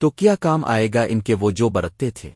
تو کیا کام آئے گا ان کے وہ جو برتتے تھے؟